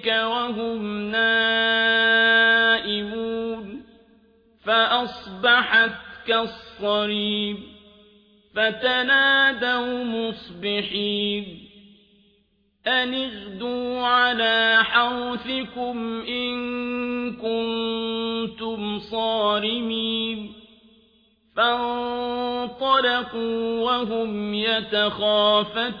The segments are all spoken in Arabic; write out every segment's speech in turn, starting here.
ربك وهم نائمون فأصبحت كالصريم فتنادوا مصبحين أن اغدوا على حرثكم إن كنتم صارمين فانطلقوا وهم يتخافتون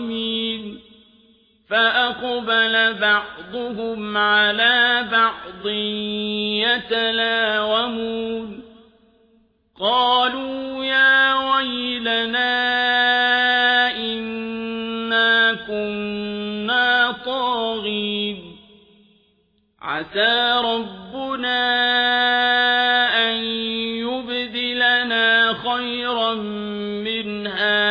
بعضهم على بعض يتلاومون. قالوا يا ويلنا إنا كنا طاغين. عسى ربنا أن يبدلنا خيرا منها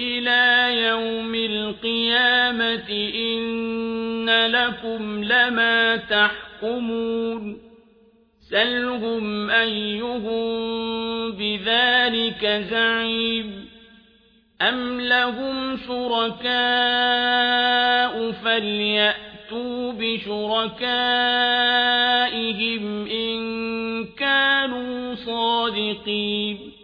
إلى يوم القيامة إن لكم لما تحكمون سلهم أيهم بذلك زعيم أم لهم شركاء فليأتوا بشركائهم إن كانوا صادقين